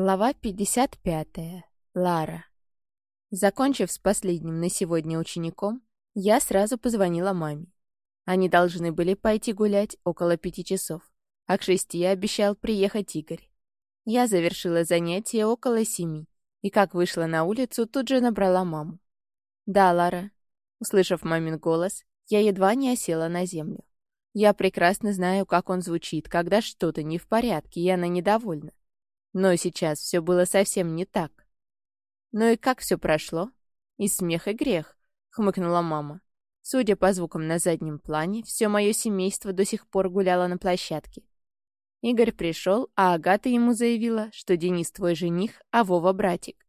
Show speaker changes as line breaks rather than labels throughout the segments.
Глава 55. Лара. Закончив с последним на сегодня учеником, я сразу позвонила маме. Они должны были пойти гулять около пяти часов, а к шести обещал приехать Игорь. Я завершила занятие около семи, и как вышла на улицу, тут же набрала маму. «Да, Лара». Услышав мамин голос, я едва не осела на землю. Я прекрасно знаю, как он звучит, когда что-то не в порядке, и она недовольна. Но сейчас все было совсем не так. «Ну и как все прошло?» «И смех, и грех», — хмыкнула мама. Судя по звукам на заднем плане, все мое семейство до сих пор гуляло на площадке. Игорь пришел, а Агата ему заявила, что Денис твой жених, а Вова братик.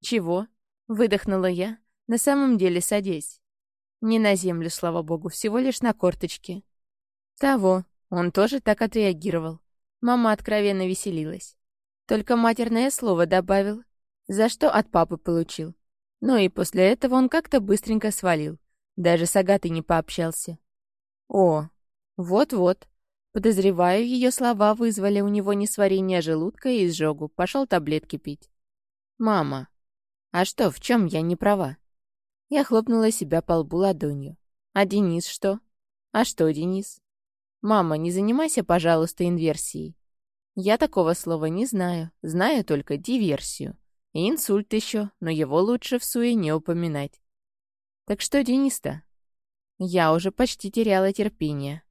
«Чего?» — выдохнула я, на самом деле садясь. Не на землю, слава богу, всего лишь на корточке. Того. Он тоже так отреагировал. Мама откровенно веселилась. Только матерное слово добавил, за что от папы получил. Ну и после этого он как-то быстренько свалил. Даже с Агатой не пообщался. О, вот-вот. Подозреваю, ее слова вызвали у него несварение желудка и изжогу. Пошел таблетки пить. Мама. А что, в чем я не права? Я хлопнула себя по лбу ладонью. А Денис что? А что, Денис? Мама, не занимайся, пожалуйста, инверсией. Я такого слова не знаю, знаю только диверсию. И инсульт еще, но его лучше в суе не упоминать. Так что, Денис-то? Я уже почти теряла терпение.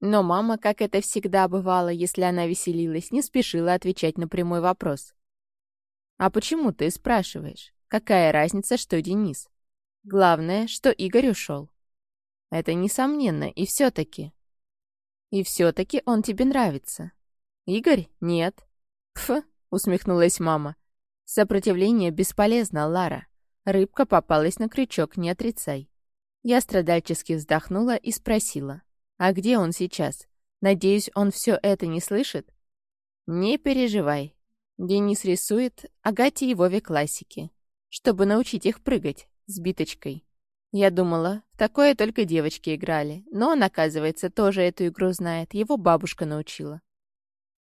Но мама, как это всегда бывало, если она веселилась, не спешила отвечать на прямой вопрос. «А почему ты спрашиваешь? Какая разница, что Денис? Главное, что Игорь ушел. Это несомненно, и все-таки. И все-таки он тебе нравится. «Игорь? Нет». «Пф», — усмехнулась мама. «Сопротивление бесполезно, Лара. Рыбка попалась на крючок, не отрицай». Я страдальчески вздохнула и спросила. «А где он сейчас? Надеюсь, он все это не слышит?» «Не переживай. Денис рисует Агате и Вове классики, чтобы научить их прыгать с биточкой. Я думала, в такое только девочки играли, но он, оказывается, тоже эту игру знает, его бабушка научила.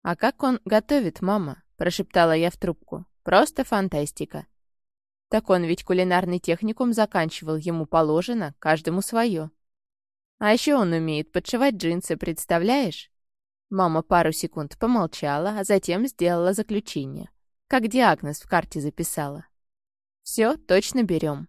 «А как он готовит, мама?» — прошептала я в трубку. «Просто фантастика». Так он ведь кулинарный техникум заканчивал, ему положено, каждому свое. А еще он умеет подшивать джинсы, представляешь? Мама пару секунд помолчала, а затем сделала заключение. Как диагноз в карте записала. Все, точно берем.